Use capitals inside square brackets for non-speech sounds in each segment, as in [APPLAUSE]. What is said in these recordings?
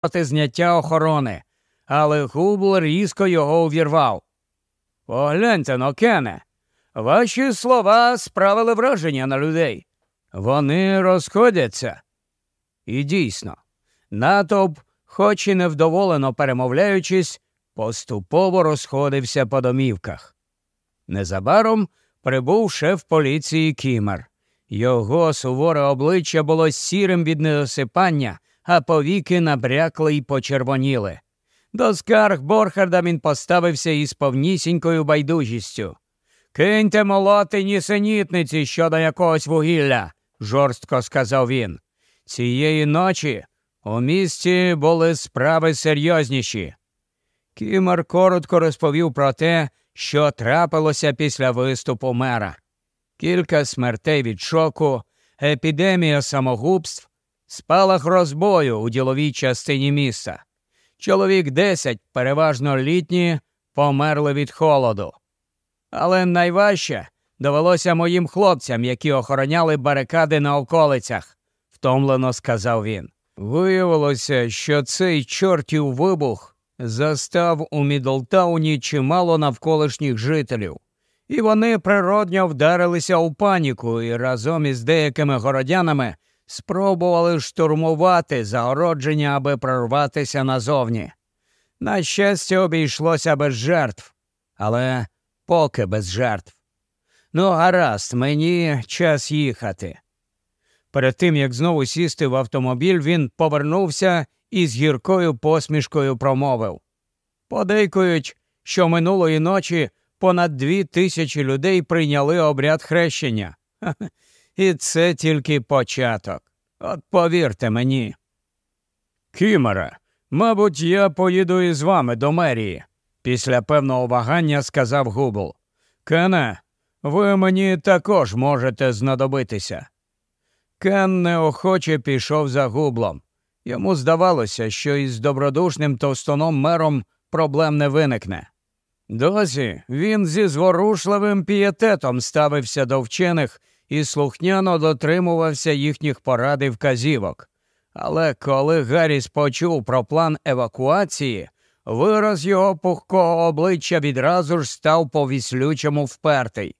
проти зняття охорони, але Губл різко його увірвав. Погляньте но, Кене, ваші слова справили враження на людей. Вони розходяться. І дійсно, натовп, хоч і невдоволено перемовляючись, поступово розходився по домівках. Незабаром прибув шеф поліції Кімер. Його суворе обличчя було сірим від недосипання, а повіки набрякли й почервоніли. До скарг Борхарда він поставився із повнісінькою байдужістю. Киньте молоти нісенітниці щодо якогось вугілля, жорстко сказав він. Цієї ночі у місті були справи серйозніші. Кімер коротко розповів про те, що трапилося після виступу мера. Кілька смертей від шоку, епідемія самогубств, спалах розбою у діловій частині міста. Чоловік десять, переважно літні, померли від холоду. Але найважче довелося моїм хлопцям, які охороняли барикади на околицях, втомлено сказав він. Виявилося, що цей чортів вибух застав у Мідлтауні чимало навколишніх жителів, і вони природньо вдарилися у паніку і разом із деякими городянами спробували штурмувати загородження, аби прорватися назовні. На щастя, обійшлося без жертв, але поки без жертв. Ну, гаразд, мені час їхати. Перед тим, як знову сісти в автомобіль, він повернувся і з гіркою посмішкою промовив Подейкують, що минулої ночі понад дві тисячі людей прийняли обряд хрещення. [LAUGHS] І це тільки початок. От повірте мені. Кімера, мабуть, я поїду із вами до мерії, після певного вагання сказав Губл. Кене, ви мені також можете знадобитися. Кен неохоче пішов за гублом. Йому здавалося, що із добродушним товстоном мером проблем не виникне. Досі він зі зворушливим пієтетом ставився до вчених і слухняно дотримувався їхніх порад і вказівок. Але коли Гарріс почув про план евакуації, вираз його пухкого обличчя відразу ж став по віслючому впертий.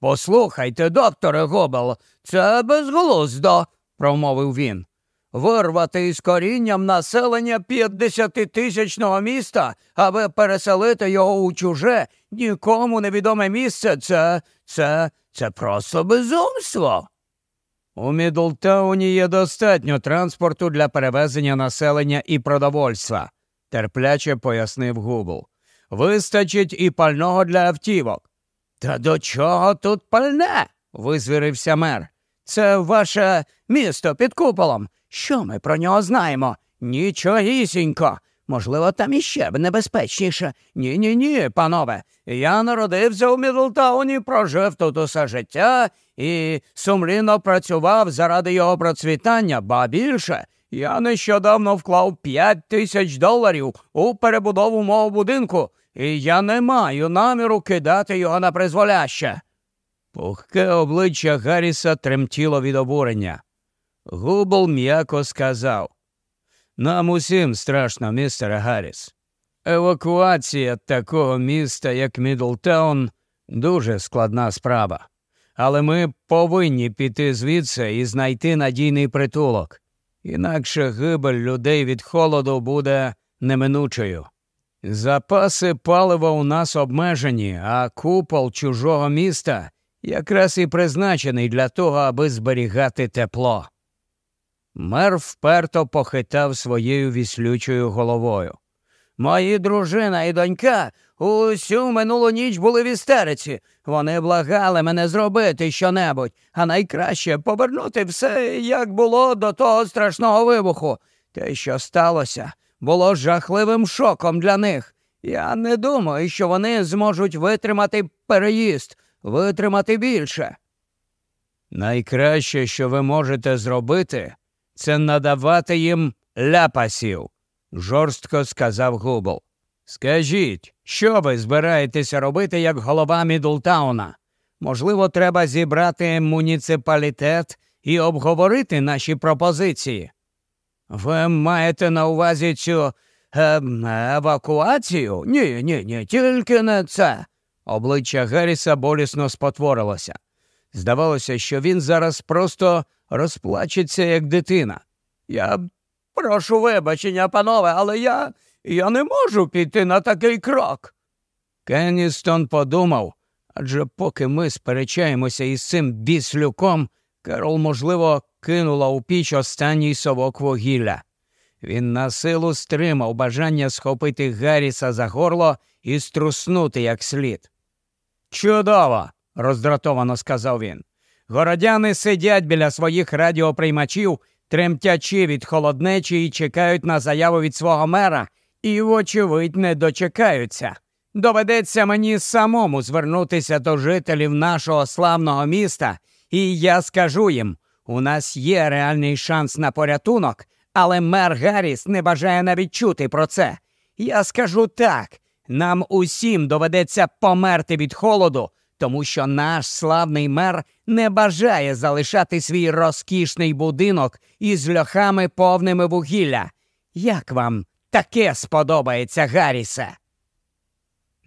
Послухайте, докторе Гобел, це безглуздо, промовив він. Вирвати із корінням населення п'ятдесятитисячного міста, аби переселити його у чуже, нікому невідоме місце, це, це, це просто безумство. У Мідлтауні є достатньо транспорту для перевезення населення і продовольства, терпляче пояснив Губл. Вистачить і пального для автівок. Та до чого тут пальне? визвірився мер. Це ваше місто під куполом. Що ми про нього знаємо? Нічогісінько. Можливо, там іще небезпечніше. Ні, ні, ні, панове. Я народився у Мідлтауні, прожив тут усе життя і сумлінно працював заради його процвітання, ба більше. Я нещодавно вклав п'ять тисяч доларів у перебудову мого будинку, і я не маю наміру кидати його на призволяще. Пухке обличчя Гарріса тремтіло від обурення. Губл м'яко сказав Нам усім страшно, містере Гарріс. Евакуація такого міста, як Мідлтаун, дуже складна справа. Але ми повинні піти звідси і знайти надійний притулок. Інакше гибель людей від холоду буде неминучою. Запаси палива у нас обмежені, а купол чужого міста якраз і призначений для того, аби зберігати тепло. Мер вперто похитав своєю віслючою головою. Мої дружина і донька усю минулу ніч були в істериці. Вони благали мене зробити щонебудь, а найкраще повернути все, як було до того страшного вибуху. Те, що сталося, було жахливим шоком для них. Я не думаю, що вони зможуть витримати переїзд, витримати більше. Найкраще, що ви можете зробити, це надавати їм ляпасів, жорстко сказав Губл. Скажіть, що ви збираєтеся робити як голова Мідлтауна? Можливо, треба зібрати муніципалітет і обговорити наші пропозиції. Ви маєте на увазі цю е, евакуацію? Ні, ні, ні, тільки не це. Обличчя Герріса болісно спотворилося. Здавалося, що він зараз просто розплачеться, як дитина. Я прошу вибачення, панове, але я я не можу піти на такий крок. Кенністон подумав, адже поки ми сперечаємося із цим біслюком, Керол, можливо, кинула у піч останній совок вугілля. Він на силу стримав бажання схопити Гарріса за горло і струснути як слід. Чудово! роздратовано сказав він. Городяни сидять біля своїх радіоприймачів, тремтячи від холоднечі і чекають на заяву від свого мера, і, вочевидь, не дочекаються. Доведеться мені самому звернутися до жителів нашого славного міста, і я скажу їм у нас є реальний шанс на порятунок, але мер Гарріс не бажає навіть чути про це. Я скажу так нам усім доведеться померти від холоду, тому що наш славний мер не бажає залишати свій розкішний будинок із льохами повними вугілля. Як вам таке сподобається, Гаррісе?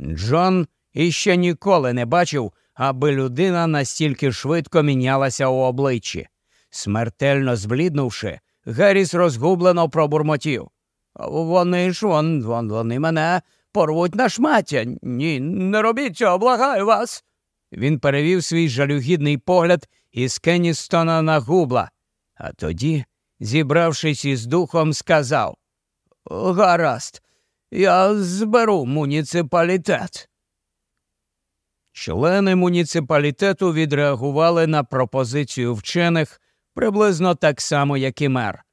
Джон іще ніколи не бачив, аби людина настільки швидко мінялася у обличчі. Смертельно збліднувши, Гарріс розгублено пробурмотів. Вони ж вон, вон, вони мене порвуть на шмаття. Ні, не робіть цього, благаю вас. Він перевів свій жалюгідний погляд із Кенністона на губла, а тоді, зібравшись із духом, сказав Гаразд, я зберу муніципалітет. Члени муніципалітету відреагували на пропозицію вчених приблизно так само, як і мер.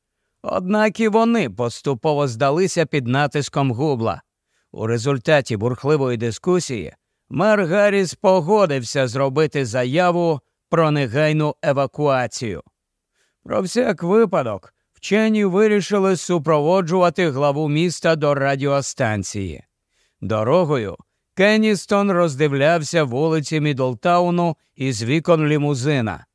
Однак і вони поступово здалися під натиском губла. У результаті бурхливої дискусії мер Гарріс погодився зробити заяву про негайну евакуацію. Про всяк випадок вчені вирішили супроводжувати главу міста до радіостанції. Дорогою Кенністон роздивлявся вулиці Мідлтауну із вікон лімузина.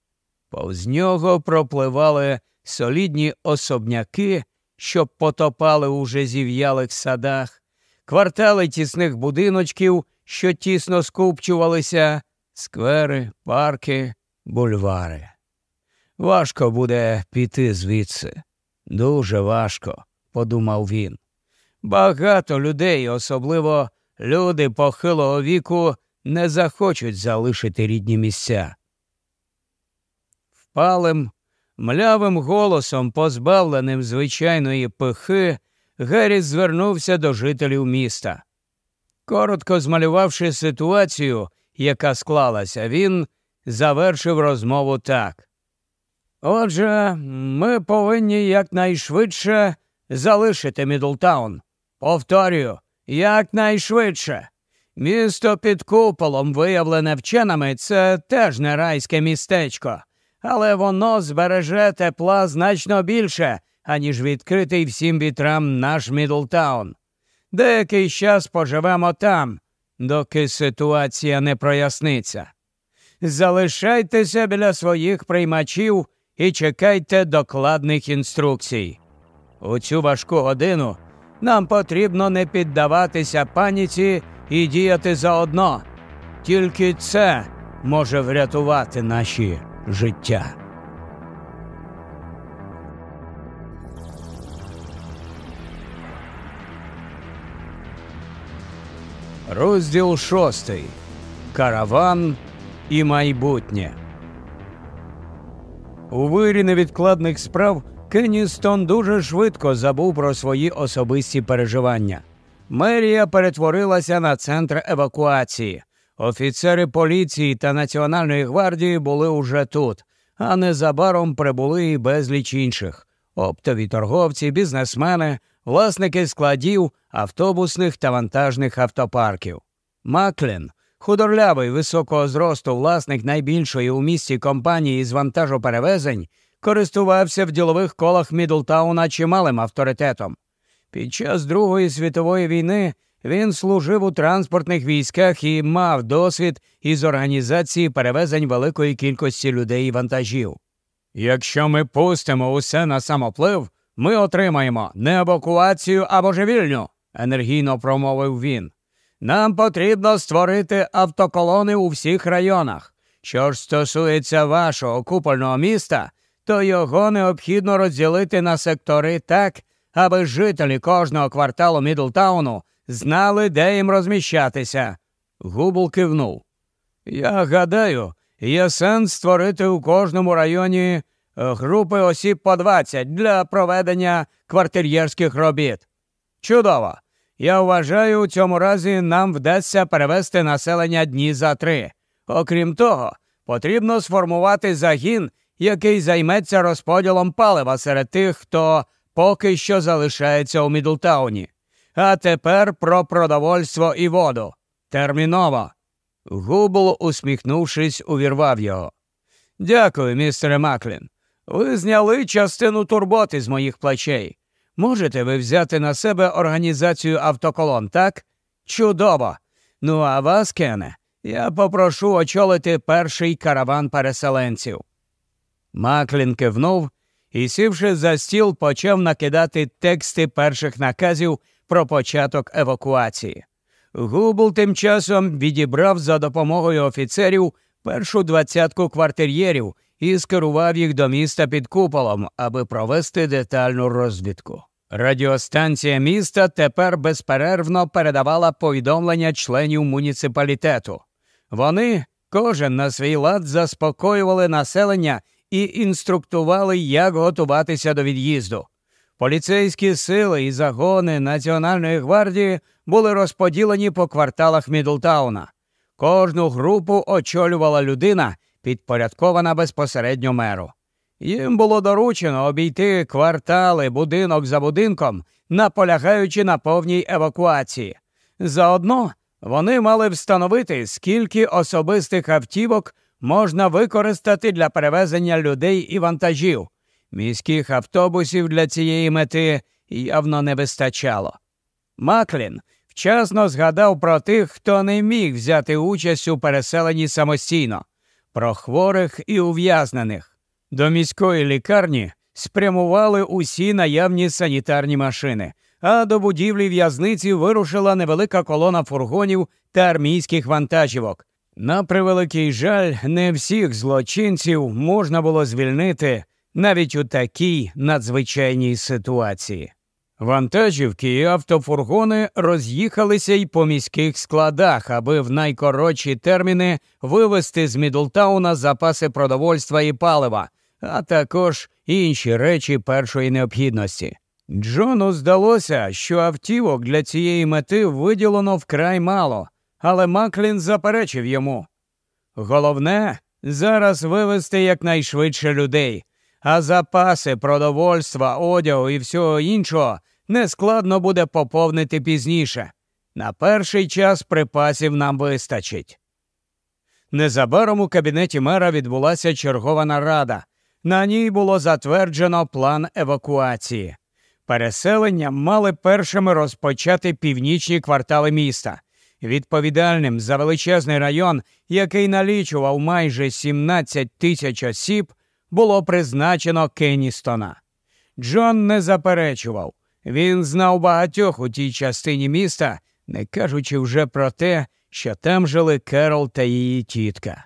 Повз нього пропливали солідні особняки, що потопали у вже зів'ялих садах, квартали тісних будиночків, що тісно скупчувалися, сквери, парки, бульвари. Важко буде піти звідси. Дуже важко, подумав він. Багато людей, особливо люди похилого віку, не захочуть залишити рідні місця. Впалим, млявим голосом, позбавленим звичайної пихи, Гарріс звернувся до жителів міста. Коротко змалювавши ситуацію, яка склалася, він завершив розмову так. Отже, ми повинні якнайшвидше залишити Мідлтаун. Повторюю, якнайшвидше. Місто під куполом, виявлене вченими, це теж не райське містечко, але воно збереже тепла значно більше, аніж відкритий всім вітрам наш Мідлтаун. Деякий час поживемо там, доки ситуація не проясниться. Залишайтеся біля своїх приймачів і чекайте докладних інструкцій. У цю важку годину нам потрібно не піддаватися паніці і діяти заодно. Тільки це може врятувати наші життя. Розділ шостий. Караван і майбутнє. У вирі невідкладних справ Кенністон дуже швидко забув про свої особисті переживання. Мерія перетворилася на центр евакуації. Офіцери поліції та Національної гвардії були уже тут, а незабаром прибули і безліч інших оптові торговці, бізнесмени, власники складів, автобусних та вантажних автопарків. Маклін, худорлявий високого зросту власник найбільшої у місті компанії з вантажоперевезень, користувався в ділових колах Мідлтауна чималим авторитетом. Під час Другої світової війни він служив у транспортних військах і мав досвід із організації перевезень великої кількості людей і вантажів. Якщо ми пустимо усе на самоплив, ми отримаємо не евакуацію, а божевільню, енергійно промовив він. Нам потрібно створити автоколони у всіх районах. Що ж стосується вашого купольного міста, то його необхідно розділити на сектори так, аби жителі кожного кварталу Мідлтауну знали, де їм розміщатися. Губл кивнув. Я гадаю, є сенс створити у кожному районі групи осіб по 20 для проведення квартир'єрських робіт. Чудово! Я вважаю, у цьому разі нам вдасться перевести населення дні за три. Окрім того, потрібно сформувати загін, який займеться розподілом палива серед тих, хто поки що залишається у Мідлтауні. А тепер про продовольство і воду. Терміново. Губл, усміхнувшись, увірвав його. Дякую, містере Маклін. Ви зняли частину турботи з моїх плечей. Можете ви взяти на себе організацію автоколон, так? Чудово! Ну, а вас, Кене, я попрошу очолити перший караван переселенців. Маклін кивнув і, сівши за стіл, почав накидати тексти перших наказів про початок евакуації. Губл тим часом відібрав за допомогою офіцерів першу двадцятку квартир'єрів і скерував їх до міста під куполом, аби провести детальну розвідку. Радіостанція міста тепер безперервно передавала повідомлення членів муніципалітету. Вони, кожен на свій лад, заспокоювали населення і інструктували, як готуватися до від'їзду. Поліцейські сили і загони Національної гвардії були розподілені по кварталах Мідлтауна. Кожну групу очолювала людина, підпорядкована безпосередньо меру. Їм було доручено обійти квартали будинок за будинком, наполягаючи на повній евакуації. Заодно вони мали встановити, скільки особистих автівок можна використати для перевезення людей і вантажів. Міських автобусів для цієї мети явно не вистачало. Маклін вчасно згадав про тих, хто не міг взяти участь у переселенні самостійно, про хворих і ув'язнених. До міської лікарні спрямували усі наявні санітарні машини, а до будівлі в'язниці вирушила невелика колона фургонів та армійських вантажівок. На превеликий жаль, не всіх злочинців можна було звільнити навіть у такій надзвичайній ситуації. Вантажівки і автофургони роз'їхалися й по міських складах, аби в найкоротші терміни вивезти з Мідлтауна запаси продовольства і палива, а також інші речі першої необхідності. Джону здалося, що автівок для цієї мети виділено вкрай мало, але Маклін заперечив йому. Головне зараз вивезти якнайшвидше людей, а запаси продовольства, одягу і всього іншого нескладно буде поповнити пізніше. На перший час припасів нам вистачить. Незабаром у кабінеті мера відбулася чергова нарада. На ній було затверджено план евакуації. Переселення мали першими розпочати північні квартали міста. Відповідальним за величезний район, який налічував майже 17 тисяч осіб, було призначено Кенністона. Джон не заперечував. Він знав багатьох у тій частині міста, не кажучи вже про те, що там жили Керол та її тітка.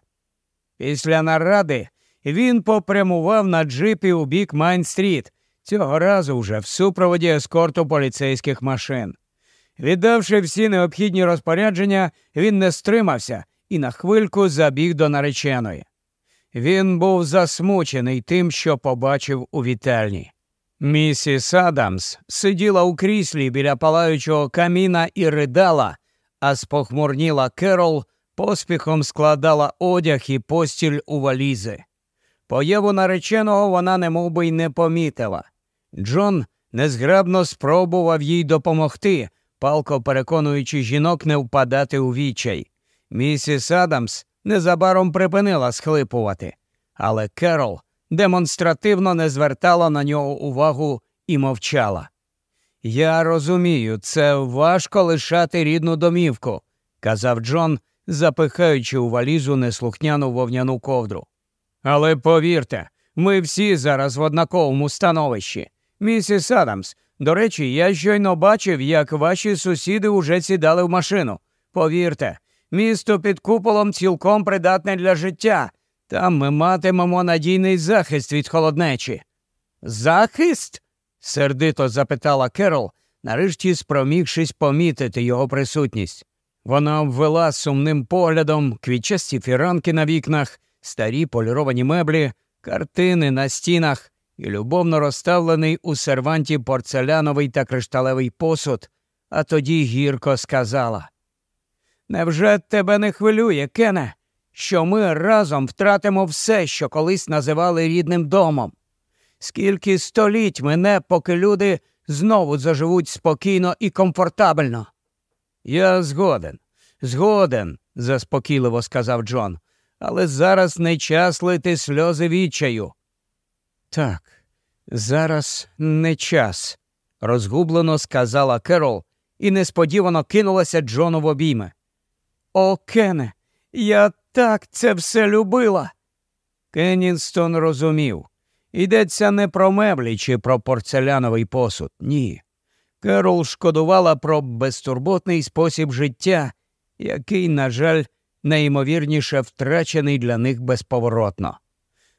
Після наради він попрямував на джипі у бік Майн-стріт, цього разу вже в супроводі ескорту поліцейських машин. Віддавши всі необхідні розпорядження, він не стримався і на хвильку забіг до нареченої. Він був засмучений тим, що побачив у вітальні. Місіс Адамс сиділа у кріслі біля палаючого каміна і ридала, а спохмурніла Керол поспіхом складала одяг і постіль у валізи. Появу нареченого вона немов би й не помітила. Джон незграбно спробував їй допомогти, палко переконуючи жінок не впадати у відчай. Місіс Адамс незабаром припинила схлипувати, але Керол демонстративно не звертала на нього увагу і мовчала. Я розумію, це важко лишати рідну домівку, казав Джон, запихаючи у валізу неслухняну вовняну ковдру. Але повірте, ми всі зараз в однаковому становищі. Місіс Адамс, до речі, я щойно бачив, як ваші сусіди уже сідали в машину. Повірте, місто під куполом цілком придатне для життя. Там ми матимемо надійний захист від холоднечі. Захист? сердито запитала Керол, нарешті спромігшись помітити його присутність. Вона обвела сумним поглядом квітчасті фіранки на вікнах, старі поліровані меблі, картини на стінах і любовно розставлений у серванті порцеляновий та кришталевий посуд, а тоді гірко сказала Невже тебе не хвилює, Кене, що ми разом втратимо все, що колись називали рідним домом? Скільки століть мине, поки люди знову заживуть спокійно і комфортабельно? Я згоден, згоден, заспокійливо сказав Джон, але зараз не час лити сльози відчаю. Так, зараз не час, розгублено сказала Керол і несподівано кинулася Джону в обійми. О, Кене, я так це все любила. Кеннінстон розумів. Йдеться не про меблі чи про порцеляновий посуд. Ні. Керол шкодувала про безтурботний спосіб життя, який, на жаль, найімовірніше втрачений для них безповоротно.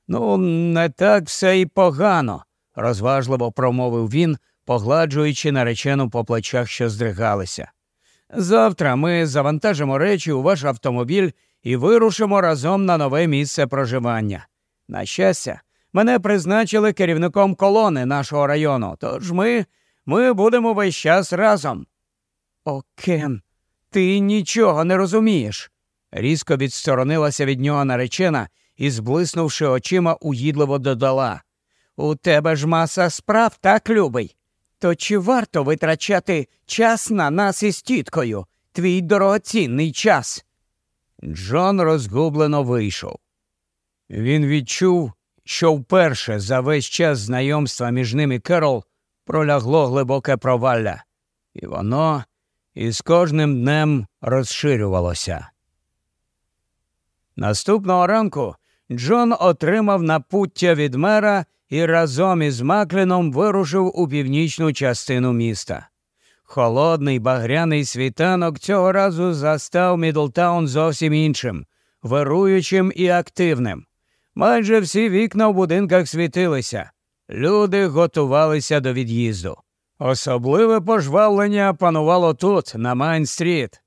Ну, не так все і погано, розважливо промовив він, погладжуючи наречену по плечах, що здригалися. Завтра ми завантажимо речі у ваш автомобіль і вирушимо разом на нове місце проживання. На щастя, мене призначили керівником колони нашого району, тож ми ми будемо весь час разом. О, Кен, ти нічого не розумієш. Різко відсторонилася від нього наречена і, зблиснувши очима, уїдливо додала У тебе ж маса справ, так, любий. То чи варто витрачати час на нас із тіткою, твій дорогоцінний час? Джон розгублено вийшов. Він відчув, що вперше за весь час знайомства між ним і Керол пролягло глибоке провалля, і воно із кожним днем розширювалося. Наступного ранку Джон отримав напуття від мера і разом із Макліном вирушив у північну частину міста. Холодний багряний світанок цього разу застав Мідлтаун зовсім іншим, вируючим і активним. Майже всі вікна в будинках світилися. Люди готувалися до від'їзду. Особливе пожвавлення панувало тут, на Майн-стріт.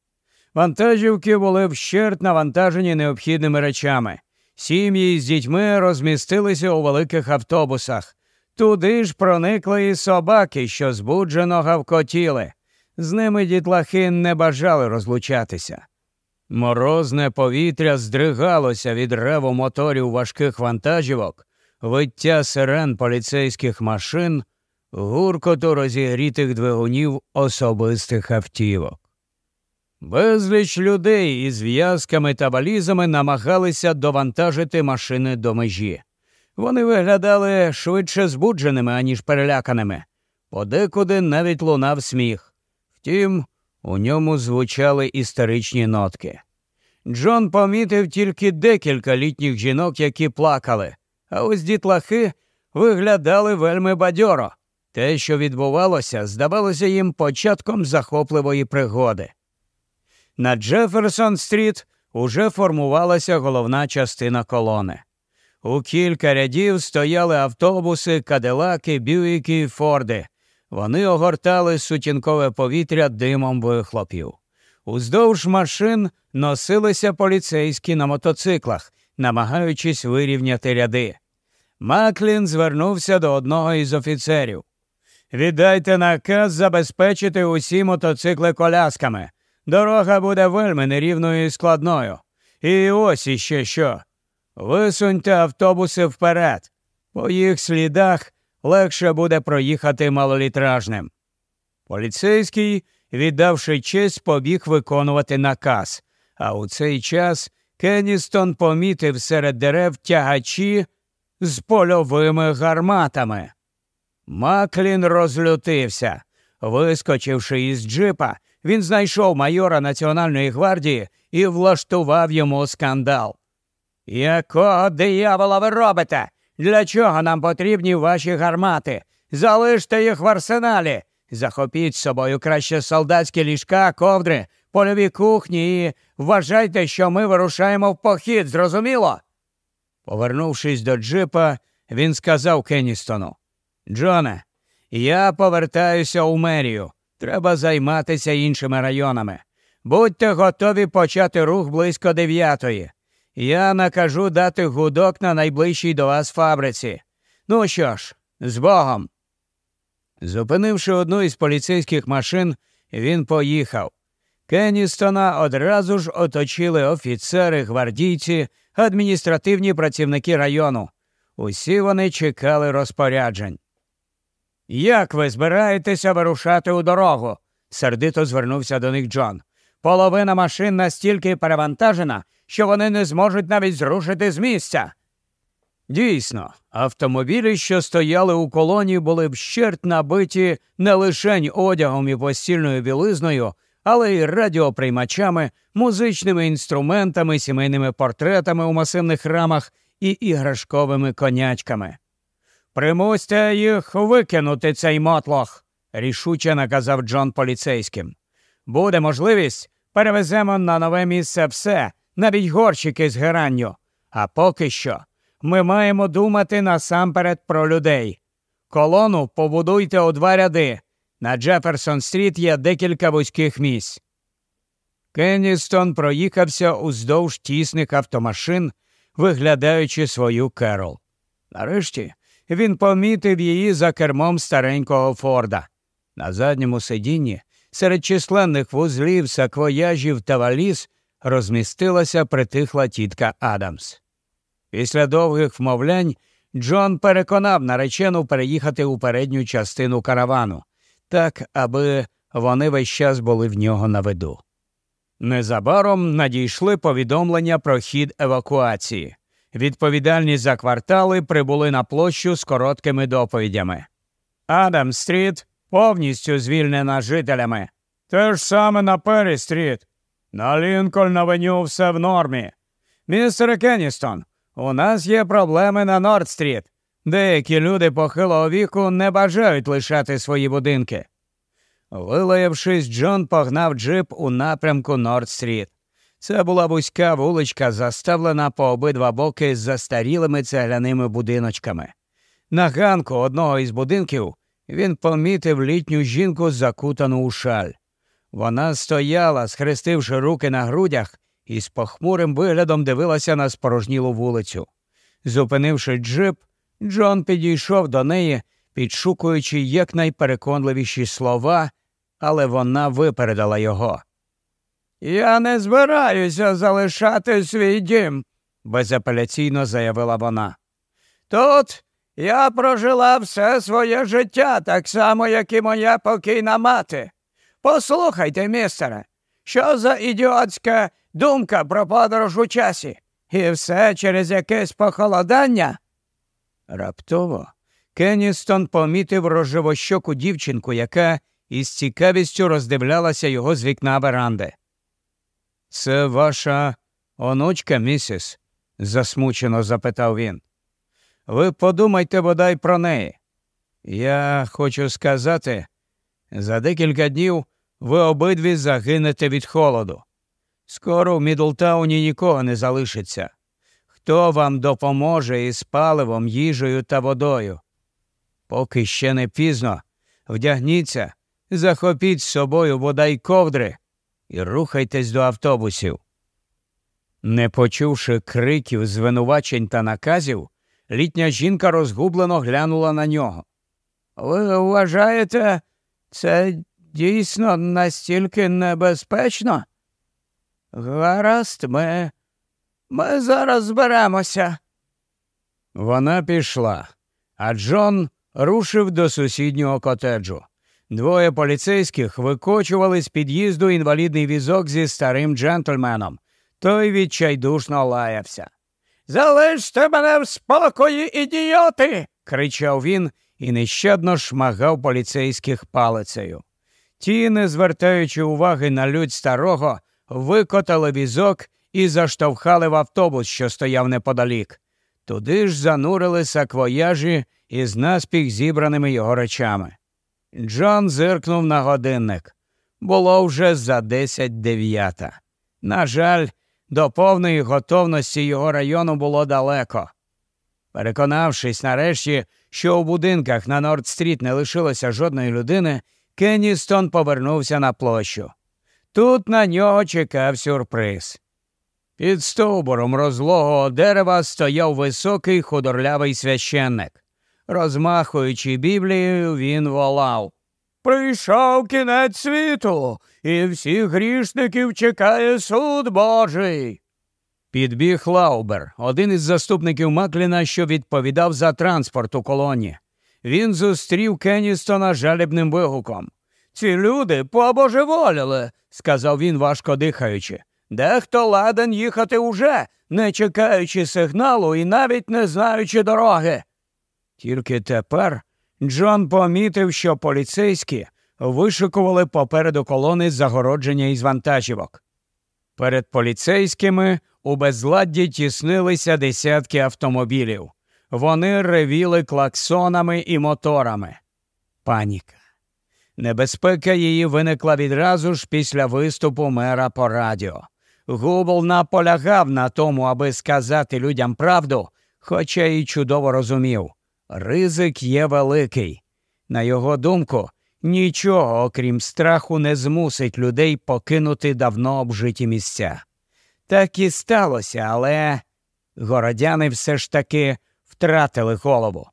Вантажівки були вщерть навантажені необхідними речами. Сім'ї з дітьми розмістилися у великих автобусах. Туди ж проникли і собаки, що збуджено гавкотіли. З ними дітлахи не бажали розлучатися. Морозне повітря здригалося від реву моторів важких вантажівок, виття сирен поліцейських машин, гуркоту розігрітих двигунів особистих автівок. Безліч людей із в'язками та валізами намагалися довантажити машини до межі. Вони виглядали швидше збудженими, аніж переляканими. Подекуди навіть лунав сміх. Втім, у ньому звучали історичні нотки. Джон помітив тільки декілька літніх жінок, які плакали, а ось дітлахи виглядали вельми бадьоро. Те, що відбувалося, здавалося їм початком захопливої пригоди. На Джеферсон стріт уже формувалася головна частина колони. У кілька рядів стояли автобуси, кадилаки, бюїки форди. Вони огортали сутінкове повітря димом вихлопів. Уздовж машин носилися поліцейські на мотоциклах, намагаючись вирівняти ряди. Маклін звернувся до одного із офіцерів. Віддайте наказ забезпечити усі мотоцикли колясками. Дорога буде вельми нерівною і складною. І ось іще що. Висуньте автобуси вперед. По їх слідах легше буде проїхати малолітражним. Поліцейський, віддавши честь, побіг виконувати наказ, а у цей час Кенністон помітив серед дерев тягачі з польовими гарматами. Маклін розлютився. Вискочивши із джипа, він знайшов майора Національної гвардії і влаштував йому скандал. Якого диявола ви робите? Для чого нам потрібні ваші гармати? Залиште їх в арсеналі. Захопіть з собою краще солдатські ліжка, ковдри, польові кухні і вважайте, що ми вирушаємо в похід, зрозуміло? Повернувшись до джипа, він сказав Кенністону Джоне, я повертаюся у мерію. Треба займатися іншими районами. Будьте готові почати рух близько дев'ятої. Я накажу дати гудок на найближчій до вас фабриці. Ну що ж, з Богом. Зупинивши одну із поліцейських машин, він поїхав. Кенністона одразу ж оточили офіцери, гвардійці, адміністративні працівники району. Усі вони чекали розпоряджень. Як ви збираєтеся вирушати у дорогу? сердито звернувся до них Джон. Половина машин настільки перевантажена, що вони не зможуть навіть зрушити з місця. Дійсно, автомобілі, що стояли у колоні, були б щерть набиті не лише одягом і постільною білизною, але й радіоприймачами, музичними інструментами, сімейними портретами у масивних рамах і іграшковими конячками. Примусьте їх викинути цей мотлох, рішуче наказав Джон поліцейським. Буде можливість, перевеземо на нове місце все, навіть горщики з геранню. А поки що ми маємо думати насамперед про людей. Колону побудуйте у два ряди. На Джеферсон Стріт є декілька вузьких місць. Кенністон проїхався уздовж тісних автомашин, виглядаючи свою керол. Нарешті він помітив її за кермом старенького Форда. На задньому сидінні, серед численних вузлів, саквояжів та валіз, розмістилася притихла тітка Адамс. Після довгих вмовлянь Джон переконав наречену переїхати у передню частину каравану, так, аби вони весь час були в нього на виду. Незабаром надійшли повідомлення про хід евакуації. Відповідальні за квартали прибули на площу з короткими доповідями. Адам Стріт повністю звільнена жителями. Те ж саме на Перрі Стріт. На Лінкольн Авеню все в нормі. Містер Кенністон, у нас є проблеми на Норд-стріт. Деякі люди похилого віку не бажають лишати свої будинки. Вилаявшись, Джон погнав джип у напрямку Норд-стріт. Це була вузька вуличка, заставлена по обидва боки застарілими цегляними будиночками. На ганку одного із будинків він помітив літню жінку, закутану у шаль. Вона стояла, схрестивши руки на грудях, і з похмурим виглядом дивилася на спорожнілу вулицю. Зупинивши джип, Джон підійшов до неї, підшукуючи якнайпереконливіші слова, але вона випередила його. Я не збираюся залишати свій дім, безапеляційно заявила вона. Тут я прожила все своє життя, так само, як і моя покійна мати. Послухайте, містере, що за ідіотська думка про подорож у часі, і все через якесь похолодання. Раптово Кенністон помітив рожевощоку дівчинку, яка із цікавістю роздивлялася його з вікна веранди. Це ваша онучка, місіс? засмучено запитав він. Ви подумайте бодай про неї. Я хочу сказати, за декілька днів ви обидві загинете від холоду. Скоро в Мідлтауні нікого не залишиться. Хто вам допоможе із паливом, їжею та водою? Поки ще не пізно, вдягніться, захопіть з собою бодай ковдри і рухайтесь до автобусів. Не почувши криків, звинувачень та наказів, літня жінка розгублено глянула на нього. Ви вважаєте, це дійсно настільки небезпечно? Гаразд, ми. Ми зараз зберемося. Вона пішла, а Джон рушив до сусіднього котеджу. Двоє поліцейських викочували з під'їзду інвалідний візок зі старим джентльменом. Той відчайдушно лаявся. Залиште мене в спокої, ідіоти. кричав він і нещадно шмагав поліцейських палицею. Ті, не звертаючи уваги на людь старого, викотали візок і заштовхали в автобус, що стояв неподалік. Туди ж занурили саквояжі із наспіх зібраними його речами. Джон зиркнув на годинник. Було вже за десять дев'ята. На жаль, до повної готовності його району було далеко. Переконавшись нарешті, що у будинках на Норд-стріт не лишилося жодної людини, Кенністон повернувся на площу. Тут на нього чекав сюрприз. Під стовбуром розлогого дерева стояв високий худорлявий священник. Розмахуючи Біблією, він волав Прийшов кінець світу, і всіх грішників чекає суд Божий. Підбіг Лаубер, один із заступників Макліна, що відповідав за транспорт у колоні. Він зустрів Кенністона жалібним вигуком. Ці люди побожеволіли, сказав він, важко дихаючи. Дехто ладен їхати уже, не чекаючи сигналу і навіть не знаючи дороги. Тільки тепер Джон помітив, що поліцейські вишикували попереду колони загородження із вантажівок. Перед поліцейськими у безладді тіснилися десятки автомобілів. Вони ревіли клаксонами і моторами. Паніка. Небезпека її виникла відразу ж після виступу мера по радіо. Губл наполягав на тому, аби сказати людям правду, хоча й чудово розумів. Ризик є великий. На його думку, нічого, окрім страху, не змусить людей покинути давно обжиті місця. Так і сталося, але городяни все ж таки втратили голову.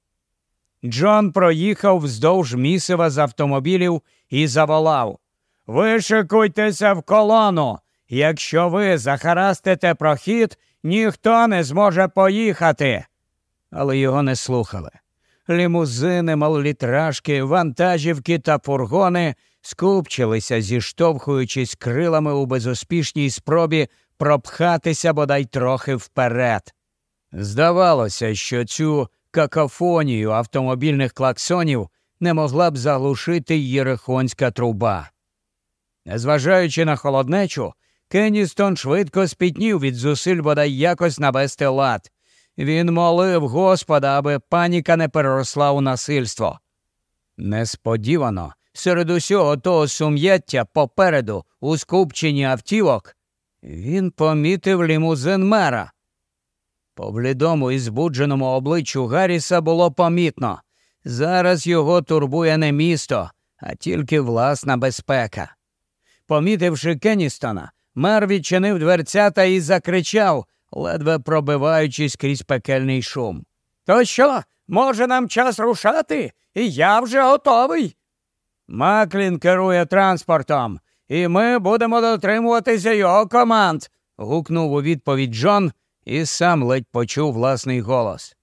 Джон проїхав вздовж місива з автомобілів і заволав Вишикуйтеся в колону. Якщо ви захарастите прохід, ніхто не зможе поїхати. Але його не слухали. Лімузини, малолітражки, вантажівки та фургони скупчилися, зіштовхуючись крилами у безуспішній спробі пропхатися бодай трохи вперед. Здавалося, що цю какофонію автомобільних клаксонів не могла б заглушити єрихонська труба. Незважаючи на холоднечу, Кенністон швидко спітнів від зусиль бодай якось навести лад. Він молив Господа, аби паніка не переросла у насильство. Несподівано, серед усього того сум'яття попереду, у скупченні автівок, він помітив лімузин мера. По блідому і збудженому обличчю Гарріса було помітно. Зараз його турбує не місто, а тільки власна безпека. Помітивши Кенністона, мер відчинив дверцята і закричав, ледве пробиваючись крізь пекельний шум. То що, може, нам час рушати? І я вже готовий. Маклін керує транспортом, і ми будемо дотримуватися його команд. гукнув у відповідь Джон і сам ледь почув власний голос.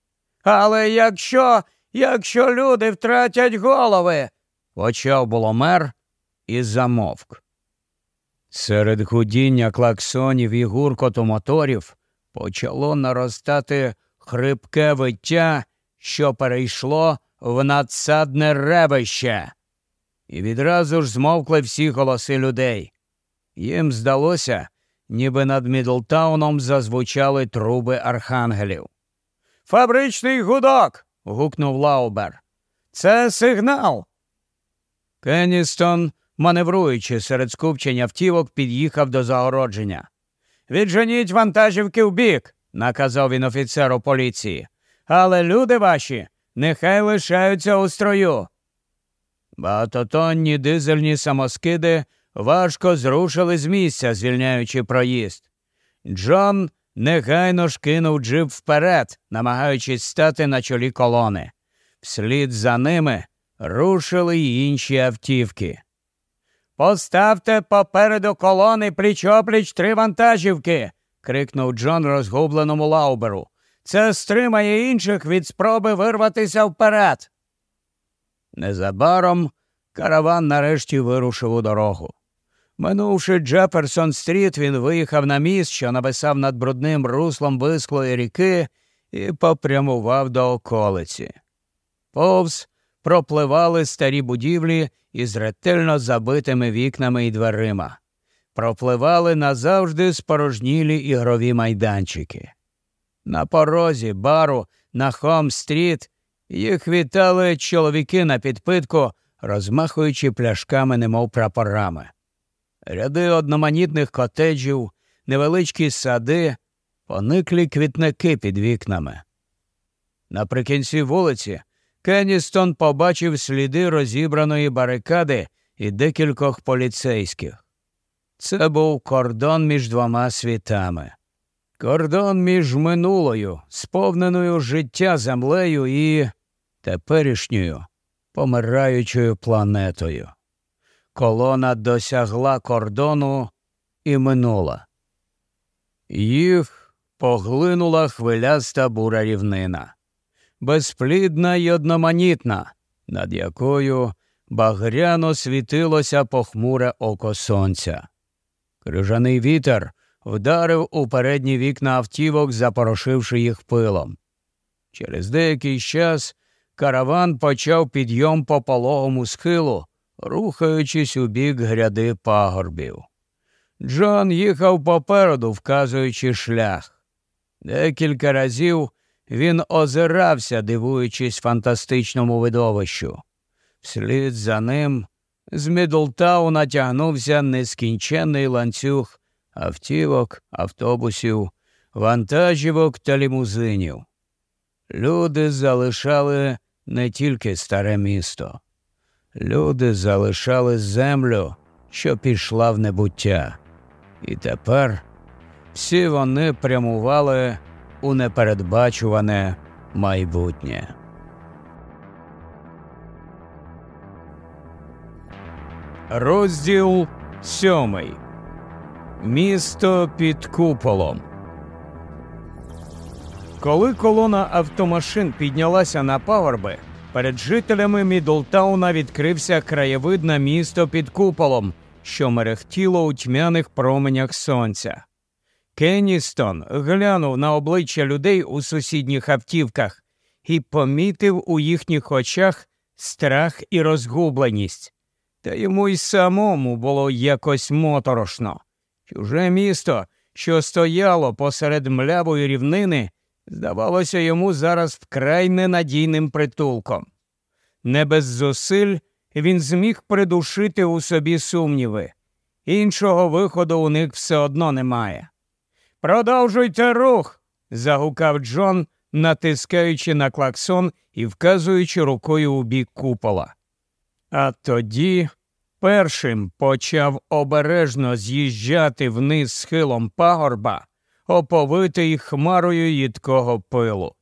Але якщо, якщо люди втратять голови, почав було мер і замовк. Серед гудіння клаксонів і гуркоту моторів почало наростати хрипке виття, що перейшло в надсадне ревище. І відразу ж змовкли всі голоси людей. Їм здалося, ніби над Мідлтауном зазвучали труби архангелів. Фабричний гудок. гукнув Лаубер. Це сигнал. Кенністон, маневруючи серед скупчення автівок, під'їхав до загородження. Відженіть вантажівки вбік, наказав він офіцеру поліції. Але люди ваші нехай лишаються у строю. Багатотонні дизельні самоскиди важко зрушили з місця, звільняючи проїзд. Джон негайно ж кинув джип вперед, намагаючись стати на чолі колони. Вслід за ними рушили й інші автівки. Поставте попереду колони пліч-опліч три вантажівки. крикнув Джон розгубленому лауберу. Це стримає інших від спроби вирватися вперед. Незабаром караван нарешті вирушив у дорогу. Минувши Джеферсон стріт, він виїхав на міст, що нависав над брудним руслом висклої ріки, і попрямував до околиці. Повз пропливали старі будівлі із ретельно забитими вікнами і дверима, пропливали назавжди спорожнілі ігрові майданчики. На порозі бару на Хом-стріт їх вітали чоловіки на підпитку, розмахуючи пляшками, немов прапорами. Ряди одноманітних котеджів, невеличкі сади, пониклі квітники під вікнами. Наприкінці вулиці Кенністон побачив сліди розібраної барикади і декількох поліцейських. Це був кордон між двома світами. Кордон між минулою, сповненою життя землею і теперішньою помираючою планетою. Колона досягла кордону і минула. Їх поглинула хвиляста бура рівнина, безплідна й одноманітна, над якою багряно світилося похмуре око сонця. Крижаний вітер вдарив у передні вікна автівок, запорошивши їх пилом. Через деякий час караван почав підйом по пологому схилу, рухаючись у бік гряди пагорбів. Джон їхав попереду, вказуючи шлях. Декілька разів він озирався, дивуючись фантастичному видовищу. Вслід за ним з Мідлтауна тягнувся нескінченний ланцюг автівок, автобусів, вантажівок та лімузинів. Люди залишали не тільки старе місто, люди залишали землю, що пішла в небуття. І тепер всі вони прямували у непередбачуване майбутнє. Розділ сьомий. Місто під куполом. Коли колона автомашин піднялася на паверби, перед жителями Мідлтауна відкрився краєвид на місто під куполом, що мерехтіло у тьмяних променях сонця. Кенністон глянув на обличчя людей у сусідніх автівках і помітив у їхніх очах страх і розгубленість. Та йому й самому було якось моторошно. Чуже місто, що стояло посеред млявої рівнини, здавалося йому зараз вкрай ненадійним притулком. Не без зусиль він зміг придушити у собі сумніви. Іншого виходу у них все одно немає. Продовжуйте рух. загукав Джон, натискаючи на клаксон і вказуючи рукою у бік купола. А тоді першим почав обережно з'їжджати вниз схилом пагорба, оповитий хмарою їдкого пилу.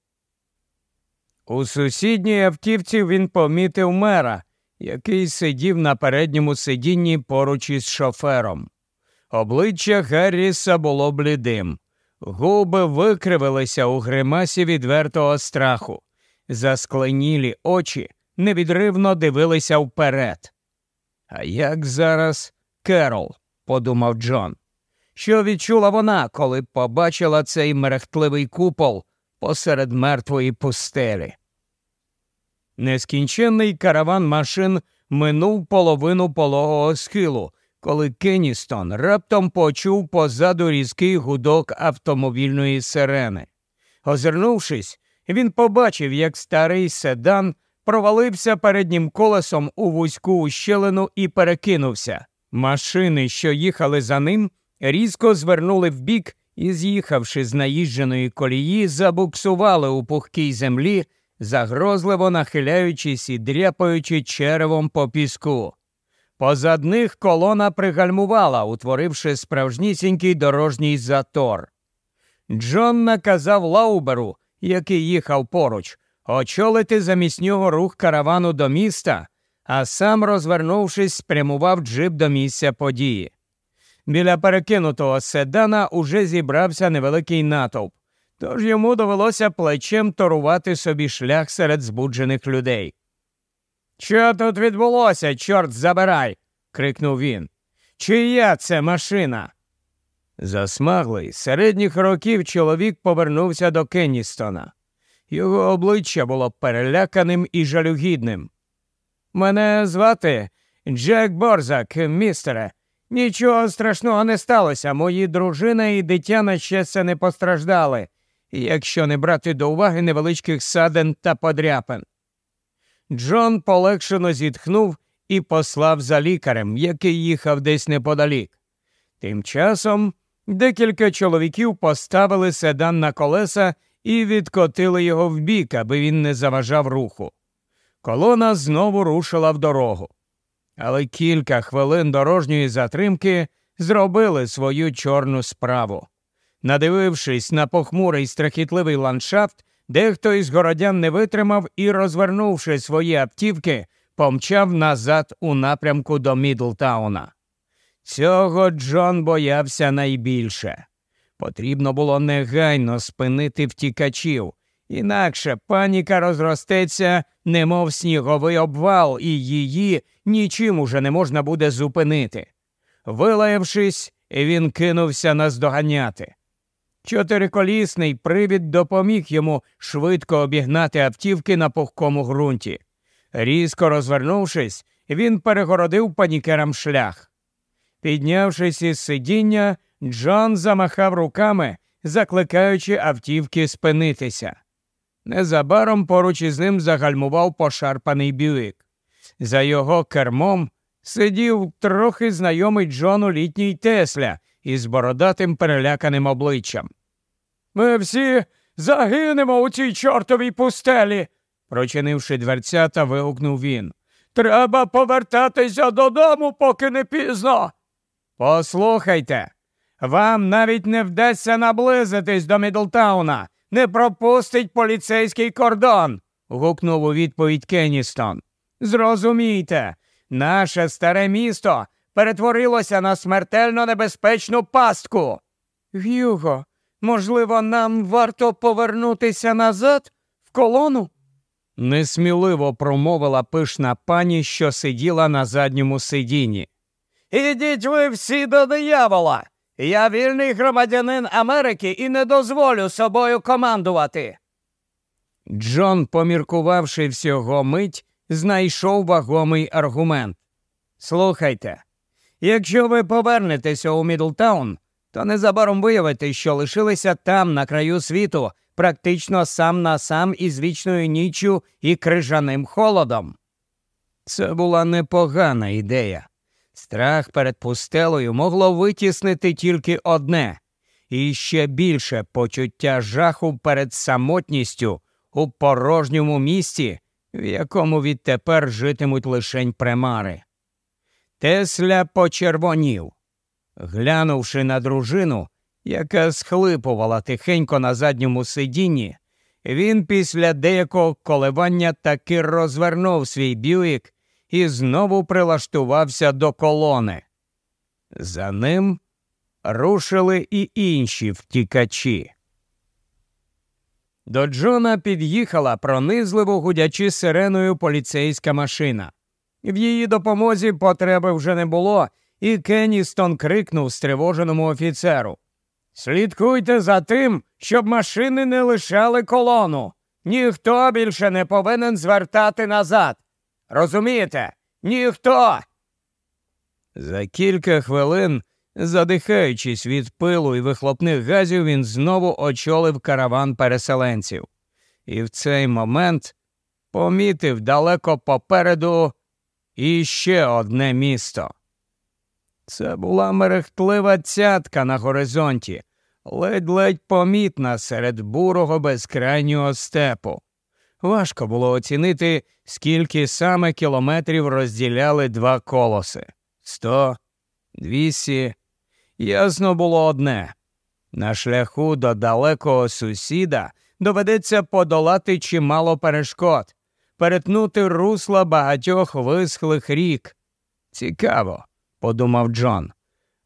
У сусідній автівці він помітив мера, який сидів на передньому сидінні поруч із шофером. Обличчя Гарріса було блідим, губи викривилися у гримасі відвертого страху, заскленілі очі невідривно дивилися вперед. А як зараз Керол, подумав Джон. Що відчула вона, коли побачила цей мерехтливий купол посеред мертвої пустелі? Нескінченний караван машин минув половину пологого схилу, коли Кенністон раптом почув позаду різкий гудок автомобільної сирени. Озирнувшись, він побачив, як старий седан провалився переднім колесом у вузьку ущелину і перекинувся. Машини, що їхали за ним, різко звернули вбік і, з'їхавши з наїждженої колії, забуксували у пухкій землі, загрозливо нахиляючись і дряпаючи черевом по піску. Позад них колона пригальмувала, утворивши справжнісінький дорожній затор. Джон наказав Лауберу, який їхав поруч, очолити замість нього рух каравану до міста, а сам, розвернувшись, спрямував джип до місця події. Біля перекинутого седана уже зібрався невеликий натовп, тож йому довелося плечем торувати собі шлях серед збуджених людей. Що тут відбулося, чорт забирай? крикнув він. Чия це машина? Засмаглий, середніх років чоловік повернувся до Кенністона. Його обличчя було переляканим і жалюгідним. Мене звати Джек Борзак, містере. Нічого страшного не сталося. Мої дружина і дитя на щастя не постраждали. якщо не брати до уваги невеличких садин та подряпин. Джон полегшено зітхнув і послав за лікарем, який їхав десь неподалік. Тим часом декілька чоловіків поставили седан на колеса і відкотили його вбік, аби він не заважав руху. Колона знову рушила в дорогу. Але кілька хвилин дорожньої затримки зробили свою чорну справу. Надивившись на похмурий страхітливий ландшафт, дехто із городян не витримав і, розвернувши свої автівки, помчав назад у напрямку до Мідлтауна. Цього Джон боявся найбільше. Потрібно було негайно спинити втікачів, інакше паніка розростеться, немов сніговий обвал, і її нічим уже не можна буде зупинити. Вилаявшись, він кинувся наздоганяти. Чотириколісний привід допоміг йому швидко обігнати автівки на пухкому ґрунті. Різко розвернувшись, він перегородив панікерам шлях. Піднявшись із сидіння, Джон замахав руками, закликаючи автівки спинитися. Незабаром поруч із ним загальмував пошарпаний бюїк. За його кермом сидів трохи знайомий Джону літній Тесля із бородатим переляканим обличчям. Ми всі загинемо у цій чортовій пустелі, прочинивши дверцята, вигукнув він. Треба повертатися додому, поки не пізно. Послухайте, вам навіть не вдасться наблизитись до Мідлтауна, не пропустить поліцейський кордон. гукнув у відповідь Кенністон. Зрозумійте, наше старе місто перетворилося на смертельно небезпечну пастку. Гюго, можливо, нам варто повернутися назад в колону? Несміливо промовила пишна пані, що сиділа на задньому сидінні. Ідіть ви всі до диявола. Я вільний громадянин Америки і не дозволю собою командувати. Джон, поміркувавши всього мить, знайшов вагомий аргумент. Слухайте, якщо ви повернетеся у Мідлтаун, то незабаром виявите, що лишилися там, на краю світу, практично сам на сам із вічною ніччю і крижаним холодом. Це була непогана ідея. Страх перед пустелою могло витіснити тільки одне і ще більше почуття жаху перед самотністю у порожньому місті, в якому відтепер житимуть лишень примари. Тесля почервонів. Глянувши на дружину, яка схлипувала тихенько на задньому сидінні, він після деякого коливання таки розвернув свій бюїк і знову прилаштувався до колони. За ним рушили і інші втікачі. До Джона під'їхала пронизливо гудячи сиреною поліцейська машина. В її допомозі потреби вже не було, і Кенністон крикнув стривоженому офіцеру Слідкуйте за тим, щоб машини не лишали колону. Ніхто більше не повинен звертати назад. Розумієте? Ніхто. За кілька хвилин, задихаючись від пилу і вихлопних газів, він знову очолив караван переселенців. І в цей момент помітив далеко попереду іще одне місто. Це була мерехтлива цятка на горизонті, ледь-ледь помітна серед бурого безкрайнього степу. Важко було оцінити, скільки саме кілометрів розділяли два колоси сто, двісті. Ясно було одне на шляху до далекого сусіда доведеться подолати чимало перешкод, перетнути русла багатьох висхлих рік. Цікаво, подумав Джон.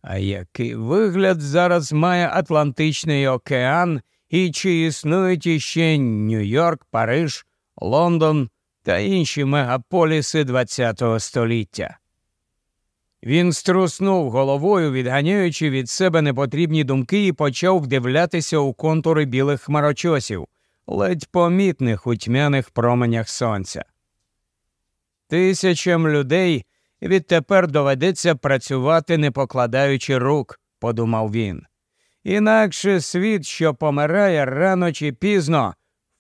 А який вигляд зараз має Атлантичний океан і чи існують іще Нью-Йорк, Париж, Лондон та інші мегаполіси ХХ століття? Він струснув головою, відганяючи від себе непотрібні думки, і почав вдивлятися у контури білих хмарочосів, ледь помітних у тьмяних променях сонця. Тисячам людей відтепер доведеться працювати, не покладаючи рук, подумав він. Інакше світ, що помирає рано чи пізно,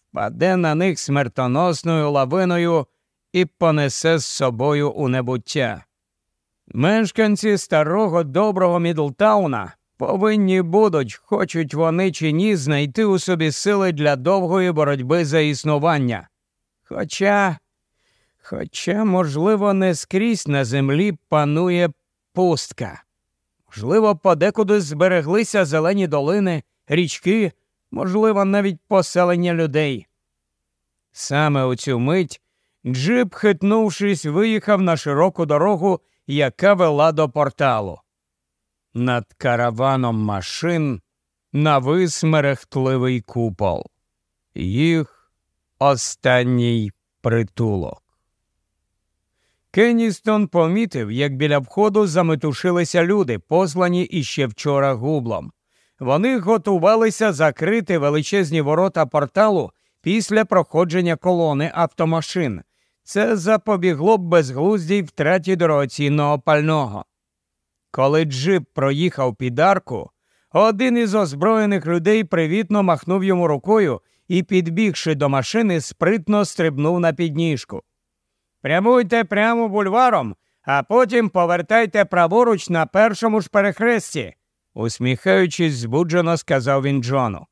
впаде на них смертоносною лавиною і понесе з собою у небуття. Мешканці старого доброго Мідлтауна повинні будуть, хочуть вони чи ні, знайти у собі сили для довгої боротьби за існування. Хоча, хоча, можливо, не скрізь на землі панує пустка. Можливо, подекуди збереглися зелені долини, річки, можливо, навіть поселення людей. Саме у цю мить джип, хитнувшись, виїхав на широку дорогу, яка вела до порталу. Над караваном машин навис мерехтливий купол. Їх останній притулок. Кенністон помітив, як біля входу заметушилися люди, послані іще вчора гублом. Вони готувалися закрити величезні ворота порталу після проходження колони автомашин. Це запобігло б безглуздій втраті дорогоцінного пального. Коли джип проїхав під арку, один із озброєних людей привітно махнув йому рукою і, підбігши до машини, спритно стрибнув на підніжку. Прямуйте прямо бульваром, а потім повертайте праворуч на першому ж перехресті, усміхаючись, збуджено сказав він Джону.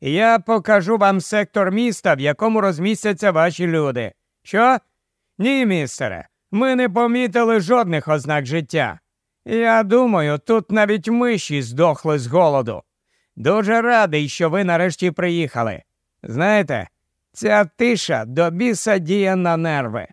Я покажу вам сектор міста, в якому розмістяться ваші люди. Що? Ні, містере, ми не помітили жодних ознак життя. Я думаю, тут навіть миші здохли з голоду. Дуже радий, що ви нарешті приїхали. Знаєте, ця тиша до біса діє на нерви.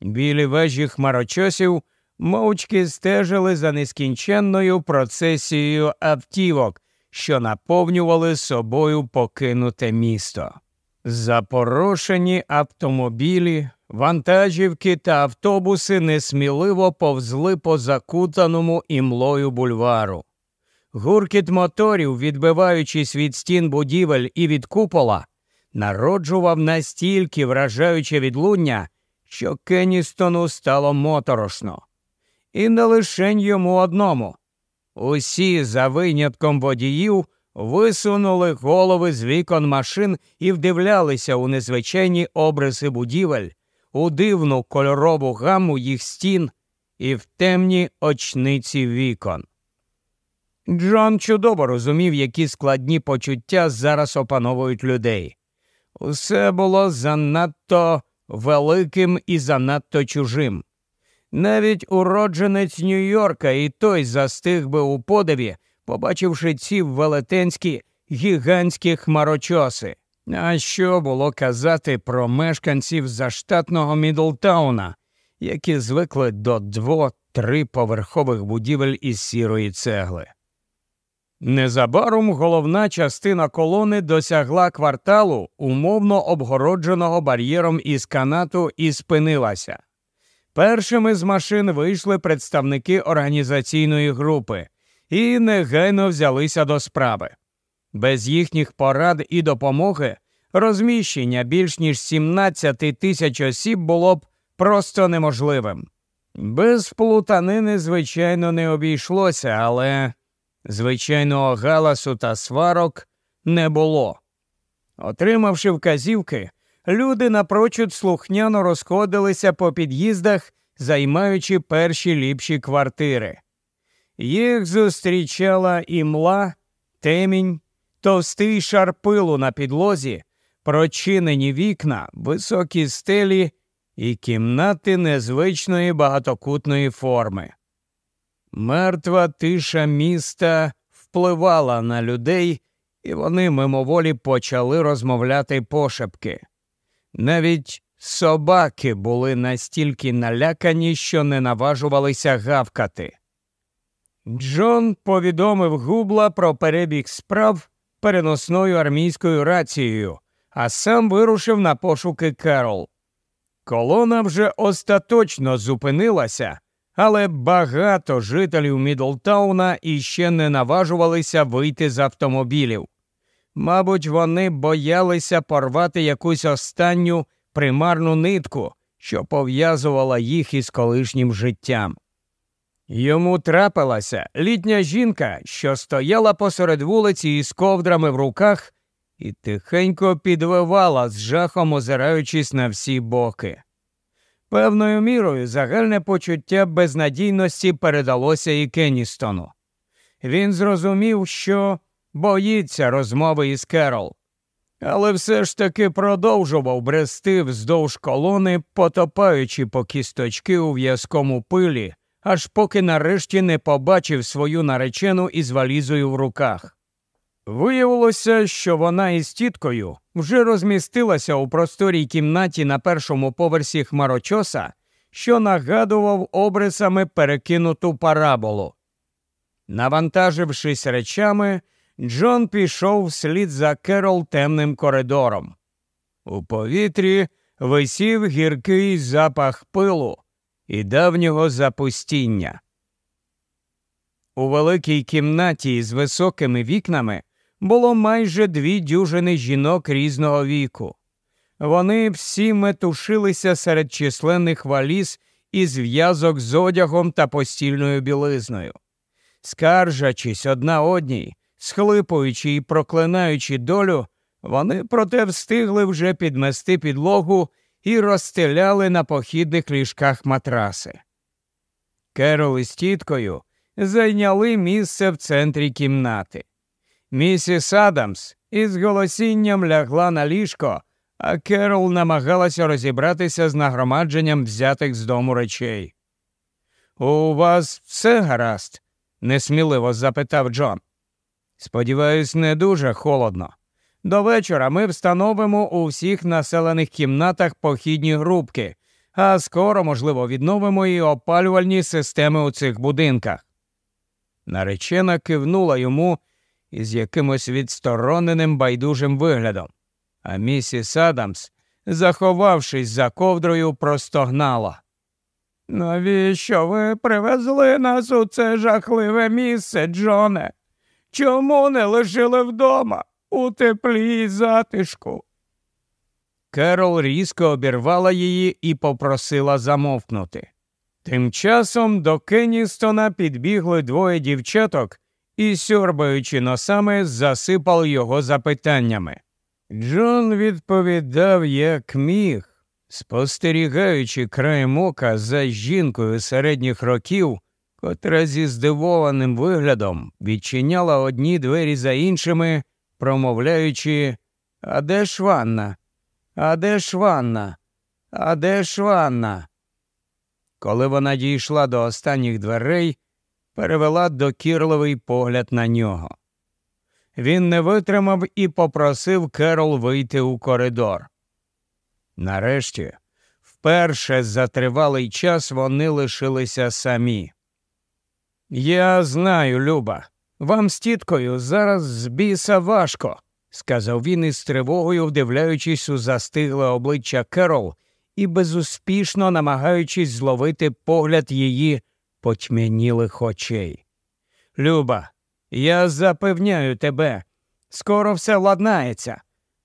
Білі вежі хмарочосів мовчки стежили за нескінченною процесією автівок, що наповнювали собою покинуте місто. Запорошені автомобілі, вантажівки та автобуси несміливо повзли по закутаному імлою бульвару. Гуркіт моторів, відбиваючись від стін будівель і від купола, народжував настільки вражаюче відлуння, що Кенністону стало моторошно. І не лише йому одному. Усі, за винятком водіїв, висунули голови з вікон машин і вдивлялися у незвичайні обриси будівель, у дивну кольорову гаму їх стін і в темні очниці вікон. Джон чудово розумів, які складні почуття зараз опановують людей. Усе було занадто великим і занадто чужим. Навіть уродженець Нью-Йорка і той застиг би у подиві, побачивши ці велетенські гігантські хмарочоси. А що було казати про мешканців заштатного Мідлтауна, які звикли до дво-три поверхових будівель із сірої цегли? Незабаром головна частина колони досягла кварталу, умовно обгородженого бар'єром із канату, і спинилася. Першими з машин вийшли представники організаційної групи і негайно взялися до справи. Без їхніх порад і допомоги розміщення більш ніж 17 тисяч осіб було б просто неможливим. Без плутанини, звичайно, не обійшлося, але звичайного галасу та сварок не було. Отримавши вказівки, люди напрочуд слухняно розходилися по під'їздах, займаючи перші ліпші квартири. Їх зустрічала імла, темінь, товстий шар пилу на підлозі, прочинені вікна, високі стелі і кімнати незвичної багатокутної форми. Мертва тиша міста впливала на людей, і вони мимоволі почали розмовляти пошепки. Навіть собаки були настільки налякані, що не наважувалися гавкати. Джон повідомив губла про перебіг справ переносною армійською рацією, а сам вирушив на пошуки Керол. Колона вже остаточно зупинилася, але багато жителів Мідлтауна іще не наважувалися вийти з автомобілів. Мабуть, вони боялися порвати якусь останню примарну нитку, що пов'язувала їх із колишнім життям. Йому трапилася літня жінка, що стояла посеред вулиці із ковдрами в руках і тихенько підвивала з жахом, озираючись на всі боки. Певною мірою загальне почуття безнадійності передалося і Кенністону. Він зрозумів, що боїться розмови із Керол, але все ж таки продовжував брести вздовж колони, потопаючи по кісточки у в'язкому пилі, аж поки нарешті не побачив свою наречену із валізою в руках. Виявилося, що вона із тіткою вже розмістилася у просторій кімнаті на першому поверсі хмарочоса, що нагадував обрисами перекинуту параболу. Навантажившись речами, Джон пішов вслід за Керол темним коридором. У повітрі висів гіркий запах пилу і давнього запустіння. У великій кімнаті з високими вікнами було майже дві дюжини жінок різного віку. Вони всі метушилися серед численних валіз і зв'язок з одягом та постільною білизною. Скаржачись одна одній, схлипуючи і проклинаючи долю, вони проте встигли вже підмести підлогу і розстеляли на похідних ліжках матраси. Керол із тіткою зайняли місце в центрі кімнати. Місіс Адамс із голосінням лягла на ліжко, а Керол намагалася розібратися з нагромадженням взятих з дому речей. У вас все гаразд? несміливо запитав Джон. Сподіваюсь, не дуже холодно. До вечора ми встановимо у всіх населених кімнатах похідні групки, а скоро, можливо, відновимо і опалювальні системи у цих будинках. Наречена кивнула йому із якимось відстороненим байдужим виглядом, а місіс Адамс, заховавшись за ковдрою, простогнала. Навіщо ви привезли нас у це жахливе місце, Джоне? Чому не лишили вдома у теплі й затишку? Керол різко обірвала її і попросила замовкнути. Тим часом до Кенністона підбігли двоє дівчаток і, сьорбаючи носами, засипали його запитаннями. Джон відповідав, як міг, спостерігаючи краєм ока за жінкою середніх років, котра зі здивованим виглядом відчиняла одні двері за іншими, промовляючи А де ж ванна? А де ж ванна? А де ж ванна? Коли вона дійшла до останніх дверей, перевела докірливий погляд на нього. Він не витримав і попросив Керол вийти у коридор. Нарешті, вперше за тривалий час вони лишилися самі. Я знаю, Люба, вам з тіткою зараз з біса важко, сказав він із тривогою, вдивляючись у застигле обличчя Керол і безуспішно намагаючись зловити погляд її потьмянілих очей. Люба, я запевняю тебе, скоро все владнається.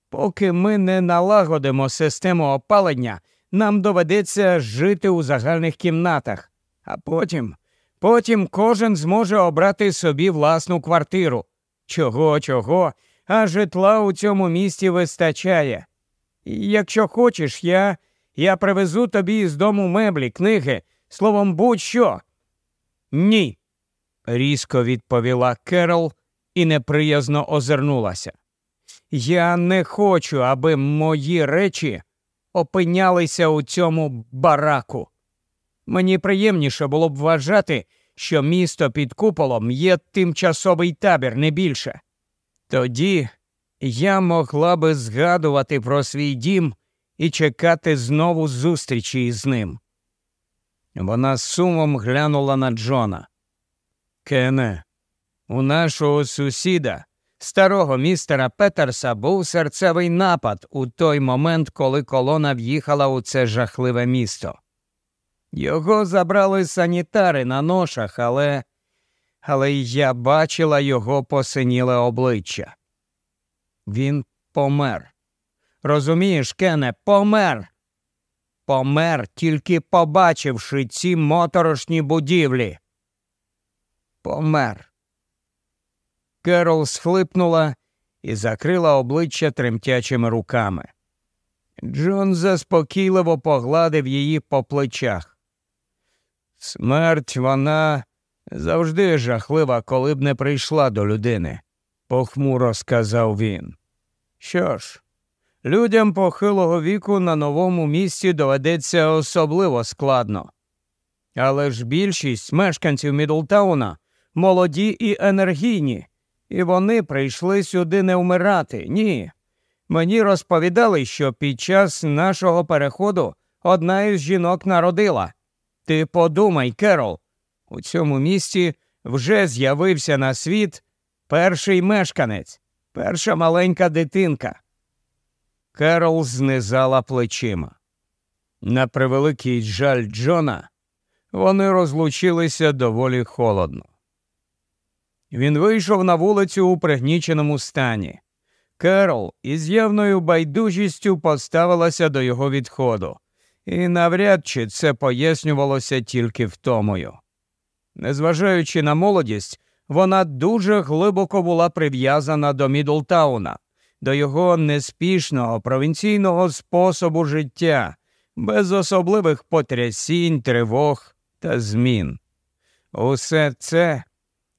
Поки ми не налагодимо систему опалення, нам доведеться жити у загальних кімнатах, а потім, потім кожен зможе обрати собі власну квартиру. Чого, чого, а житла у цьому місті вистачає. якщо хочеш, я я привезу тобі з дому меблі, книги, словом, будь-що. Ні, різко відповіла Керол і неприязно озирнулася. Я не хочу, аби мої речі опинялися у цьому бараку. Мені приємніше було б вважати, що місто під куполом є тимчасовий табір, не більше. Тоді я могла би згадувати про свій дім і чекати знову зустрічі із ним. Вона сумом глянула на Джона. Кене, у нашого сусіда, старого містера Петерса, був серцевий напад у той момент, коли колона в'їхала у це жахливе місто. Його забрали санітари на ношах, але але я бачила його посиніле обличчя. Він помер. Розумієш, Кене, помер. Помер, тільки побачивши ці моторошні будівлі. помер. Керол схлипнула і закрила обличчя тремтячими руками. Джон заспокійливо погладив її по плечах. Смерть вона завжди жахлива, коли б не прийшла до людини, похмуро сказав він. Що ж, людям похилого віку на новому місці доведеться особливо складно. Але ж більшість мешканців Мідлтауна молоді і енергійні, і вони прийшли сюди не вмирати. Ні. Мені розповідали, що під час нашого переходу одна із жінок народила. Ти подумай, Керол, у цьому місті вже з'явився на світ перший мешканець, перша маленька дитинка. Керол знизала плечима. На превеликий жаль Джона, вони розлучилися доволі холодно. Він вийшов на вулицю у пригніченому стані. Керол із явною байдужістю поставилася до його відходу, і навряд чи це пояснювалося тільки втомою. Незважаючи на молодість, вона дуже глибоко була прив'язана до Мідлтауна, до його неспішного провінційного способу життя, без особливих потрясінь, тривог та змін. Усе це,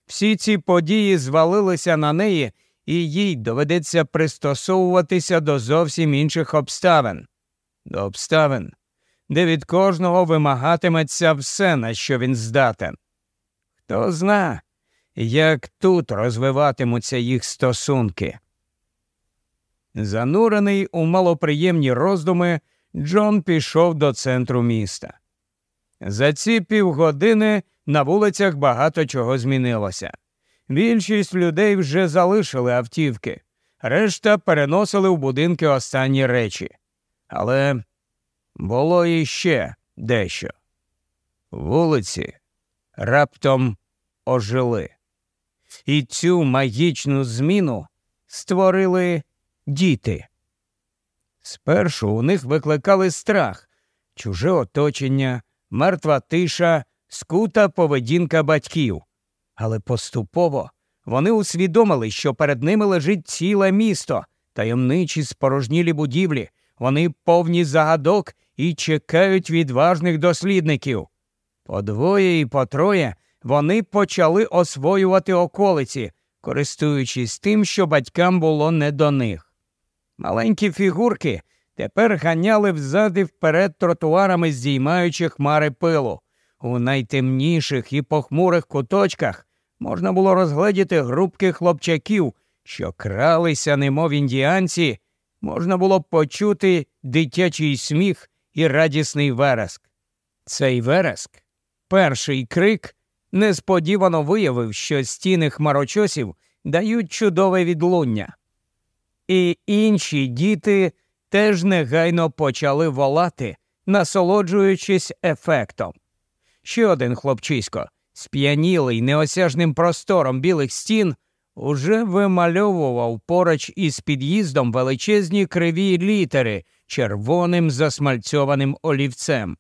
всі ці події звалилися на неї, і їй доведеться пристосовуватися до зовсім інших обставин, до обставин, де від кожного вимагатиметься все, на що він здатен. Хто зна, як тут розвиватимуться їх стосунки. Занурений у малоприємні роздуми, Джон пішов до центру міста. За ці півгодини на вулицях багато чого змінилося. Більшість людей вже залишили автівки, решта переносили в будинки останні речі. Але було іще дещо. Вулиці раптом ожили. І цю магічну зміну створили діти. Спершу у них викликали страх, чуже оточення, мертва тиша, скута поведінка батьків. Але поступово вони усвідомили, що перед ними лежить ціле місто, таємничі спорожнілі будівлі, вони повні загадок і чекають відважних дослідників. По двоє і по троє вони почали освоювати околиці, користуючись тим, що батькам було не до них. Маленькі фігурки тепер ганяли взад і вперед тротуарами, здіймаючи хмари пилу. У найтемніших і похмурих куточках можна було розгледіти групки хлопчаків, що кралися, немов індіанці, можна було почути дитячий сміх і радісний вереск. Цей вереск, перший крик, несподівано виявив, що стіни хмарочосів дають чудове відлуння. І інші діти теж негайно почали волати, насолоджуючись ефектом. Ще один хлопчисько, сп'янілий неосяжним простором білих стін, уже вимальовував поруч із під'їздом величезні криві літери червоним засмальцьованим олівцем.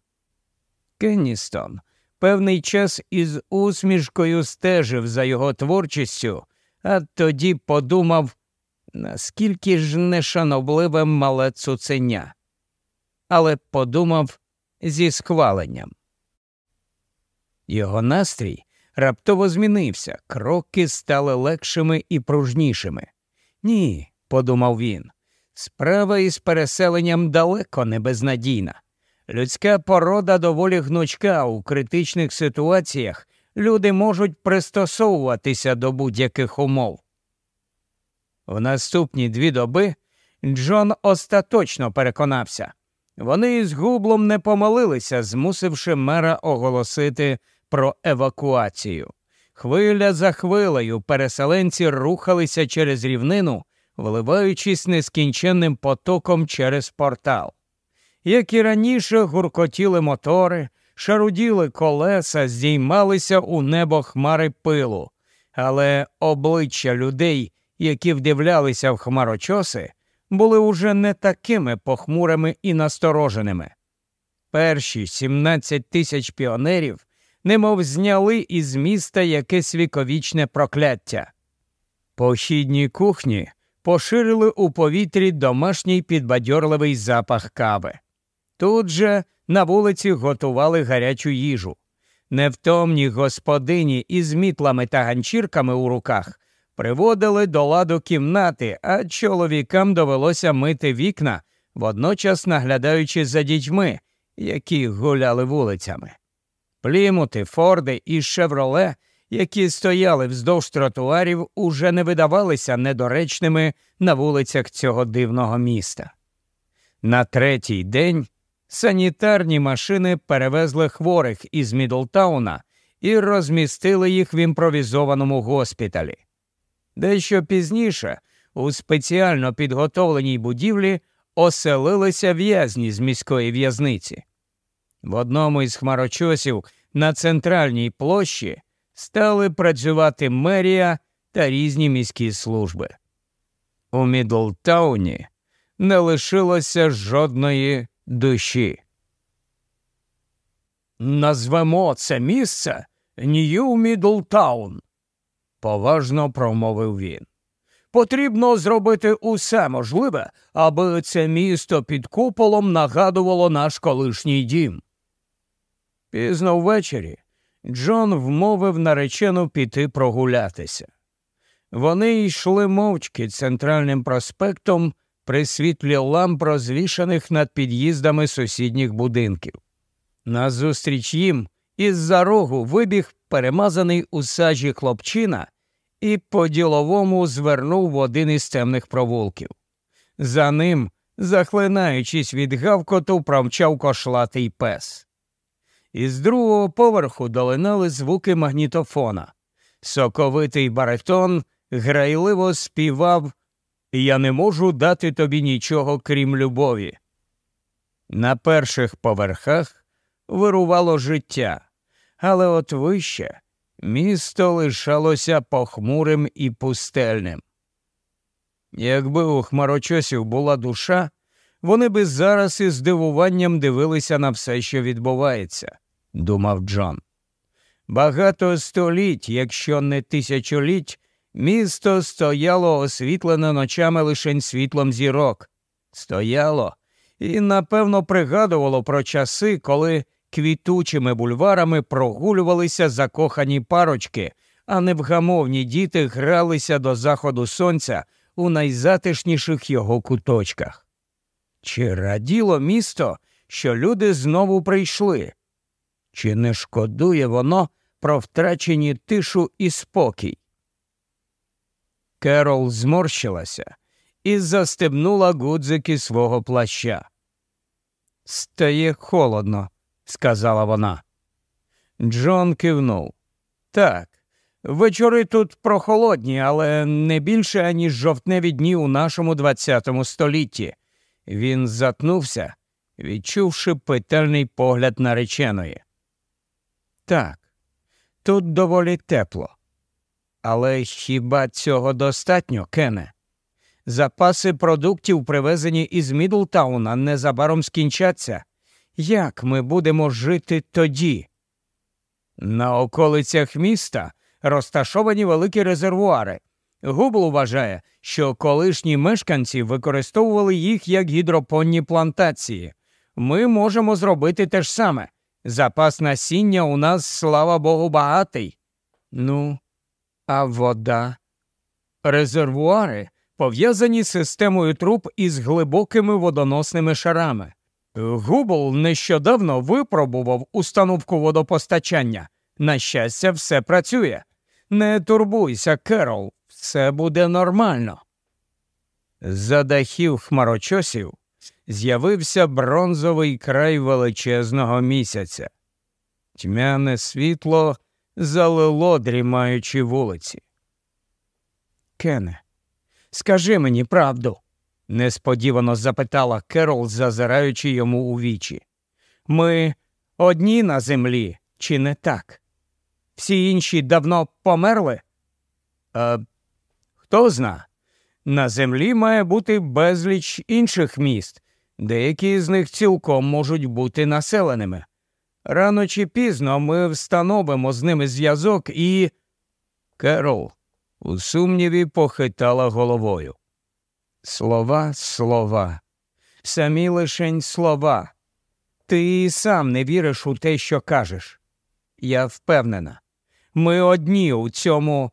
Кенністон певний час із усмішкою стежив за його творчістю, а тоді подумав, наскільки ж нешанобливе мале цуценя. Але подумав зі схваленням. Його настрій раптово змінився, кроки стали легшими і пружнішими. Ні, подумав він, справа із переселенням далеко не безнадійна. Людська порода доволі гнучка у критичних ситуаціях люди можуть пристосовуватися до будь-яких умов. В наступні дві доби Джон остаточно переконався вони з гублом не помолилися, змусивши мера оголосити про евакуацію. Хвиля за хвилею переселенці рухалися через рівнину, вливаючись нескінченним потоком через портал. Як і раніше гуркотіли мотори, шаруділи колеса, здіймалися у небо хмари пилу, але обличчя людей, які вдивлялися в хмарочоси, були уже не такими похмурими і настороженими. Перші 17 тисяч піонерів немов зняли із міста якесь віковічне прокляття. По хідній кухні поширили у повітрі домашній підбадьорливий запах кави. Тут же на вулиці готували гарячу їжу. Невтомні господині із мітлами та ганчірками у руках приводили до ладу кімнати, а чоловікам довелося мити вікна, водночас наглядаючи за дітьми, які гуляли вулицями. Плімути, Форди і Шевроле, які стояли вздовж тротуарів, уже не видавалися недоречними на вулицях цього дивного міста. На третій день санітарні машини перевезли хворих із Мідлтауна і розмістили їх в імпровізованому госпіталі. Дещо пізніше у спеціально підготовленій будівлі оселилися в'язні з міської в'язниці. В одному із хмарочосів на центральній площі стали працювати мерія та різні міські служби. У Мідлтауні не лишилося жодної душі. Назвемо це місце Нью Мідлтаун, поважно промовив він. Потрібно зробити усе можливе, аби це місто під куполом нагадувало наш колишній дім. Пізно ввечері Джон вмовив наречену піти прогулятися. Вони йшли мовчки центральним проспектом при світлі ламп, розвішаних над під'їздами сусідніх будинків. Назустріч їм із за рогу вибіг перемазаний у сажі хлопчина і по діловому звернув в один із темних провулків. За ним, захлинаючись від гавкоту, промчав кошлатий пес. Із другого поверху долинали звуки магнітофона. Соковитий баритон грайливо співав Я не можу дати тобі нічого, крім любові. На перших поверхах вирувало життя, але от вище місто лишалося похмурим і пустельним. Якби у хмарочосів була душа, вони би зараз із здивуванням дивилися на все, що відбувається, думав Джон. Багато століть, якщо не тисячоліть, місто стояло освітлене ночами лише світлом зірок. Стояло і, напевно, пригадувало про часи, коли квітучими бульварами прогулювалися закохані парочки, а невгамовні діти гралися до заходу сонця у найзатишніших його куточках. Чи раділо місто, що люди знову прийшли? Чи не шкодує воно про втрачені тишу і спокій? Керол зморщилася і застебнула гудзики свого плаща. Стає холодно, сказала вона. Джон кивнув. Так, вечори тут прохолодні, але не більше, аніж жовтневі дні у нашому ХХ столітті. Він затнувся, відчувши питальний погляд нареченої. Так, тут доволі тепло. Але хіба цього достатньо, Кене? Запаси продуктів, привезені із Мідлтауна, незабаром скінчаться. Як ми будемо жити тоді? На околицях міста розташовані великі резервуари. Губл вважає, що колишні мешканці використовували їх як гідропонні плантації. Ми можемо зробити те ж саме. Запас насіння у нас, слава Богу, багатий. Ну, а вода. Резервуари пов'язані з системою труб із глибокими водоносними шарами. Губл нещодавно випробував установку водопостачання. На щастя, все працює. Не турбуйся, Керол, все буде нормально. За дахів хмарочосів з'явився бронзовий край величезного місяця. Тьмяне світло залило дрімаючі вулиці. Кене, скажи мені правду, несподівано запитала Керол, зазираючи йому у вічі. Ми одні на землі, чи не так? Всі інші давно померли? «Е, Хто зна? На землі має бути безліч інших міст, деякі з них цілком можуть бути населеними. Рано чи пізно ми встановимо з ними зв'язок і. Керол у сумніві похитала головою. Слова, слова, самі лишень слова. Ти і сам не віриш у те, що кажеш. Я впевнена, ми одні у цьому